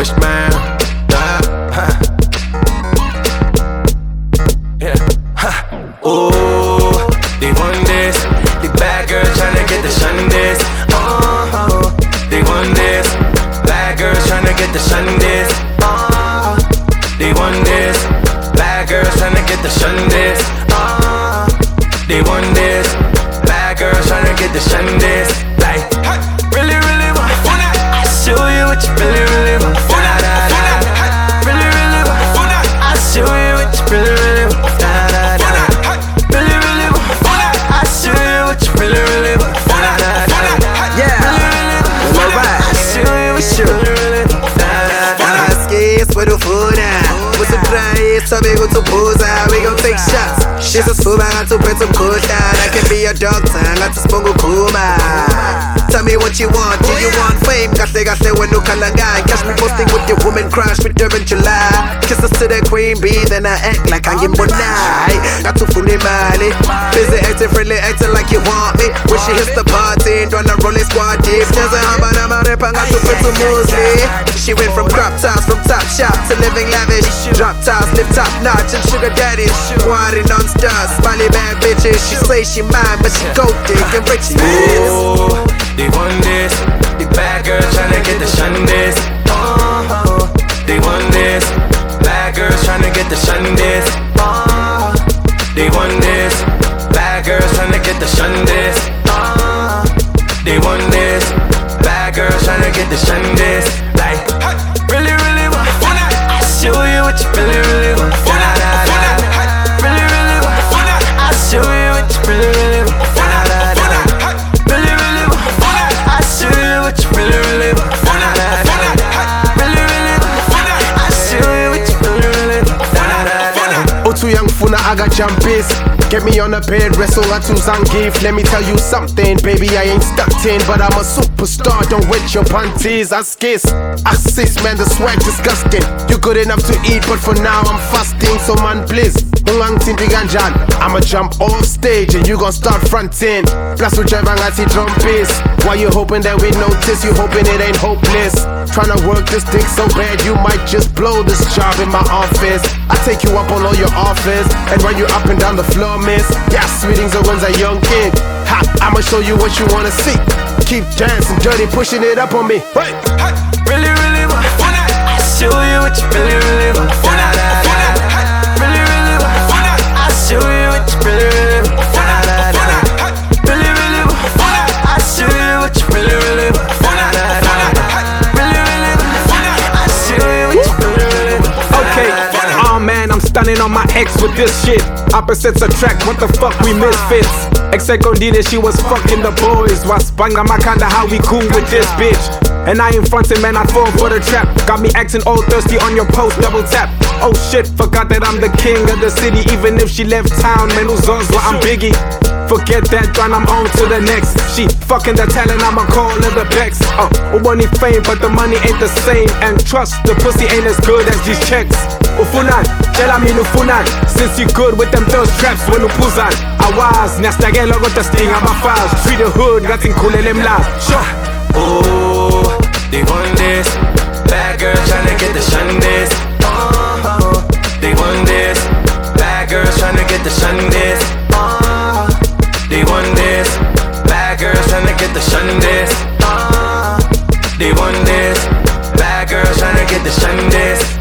Bushman. Yeah. Ha. Yeah. Ooh, they want this. The bad tryna get the shun this. Uh-huh. They this. Bad tryna get the shun this. Uh-huh. They this. Bad tryna get the shun this. Uh-huh. They this. Bad tryna get the shun this. Usurprise sobe kuthubuza We gon' take shots. Isisifuba ngathi uphethe umkhuhlane I can be your doctor ngathi sibonga ukhuma Tell me what you want, do you want fame? Kahle kahle wena ukhala ngayo Catch me posting with your woman crush with her in July Kisses to the queen bee then I act like angimbonayo Ngathi ufuna imali Busy acting friendly acting like you want me. When she hits the party ntwana roll it squad deep Nezihamba namarepa ngathi uphethe umuzi She went from crop tops, from top shop to living lavish. Drop tops, live top notch, and sugar daddies. Wanting non-stop, smiley bad bitches. She say she mine, but she go and rich bitch. Oh, they want this. The bad girls tryna get the shun this. Oh, uh-huh. they want this. Bad girls tryna get the shun this. Oh, uh-huh. they want this. Bad girls tryna get the shun this. Oh, they want this. Bad girls tryna get the shun this. Like, really, really want. I show you what you really, really want. Da, da. Really, really want. I show you what you really, really want. Da, da, da, da. Really, really want. I show you what you really, really want. Da, da, da, da. Really, really want. I show you what you really, really want. Da, da, da, Get me on the bed, wrestle to Zangief Let me tell you something, baby, I ain't stuck in. But I'm a superstar, don't wet your panties. I skis. I sis, man, the swag disgusting. You good enough to eat, but for now I'm fasting. So man, please, ungangithinti kanjani I'ma jump off stage and you gon' start fronting. Plus ujeva ngathi trumpis Why you hoping that we notice, you hoping it ain't hopeless. Tryna work this dick so bad you might just blow this job in my office. I take you up on all your offers And run you up and down the floor, miss. Yeah, sweetings are one's a young kid. Ha, I'ma show you what you wanna see. Keep dancing dirty, pushing it up on me. Hey! Really, really want. I show you what you really, really want. On my ex with this shit. Opposites attract, what the fuck, we misfits. Ex Secondine, she was fucking the boys. Was banga makanda, how we cool with this bitch. And I ain't frontin', man, I fall for the trap. Got me acting all thirsty on your post, double tap. Oh shit, forgot that I'm the king of the city. Even if she left town, man, Uzonzwa, I'm Biggie. Forget that one, I'm on to the next. She fucking the talent, I'ma call her the Bex. Oh, uh, money fame, but the money ain't the same. And trust, the pussy ain't as good as these checks. Ufunan, tell me ufunan. Since you good with them thirst traps, when upuzan. Awaz, nastagelo got the sting of my files. Treat the hood, in them lives. Sure. Oh, the shun this.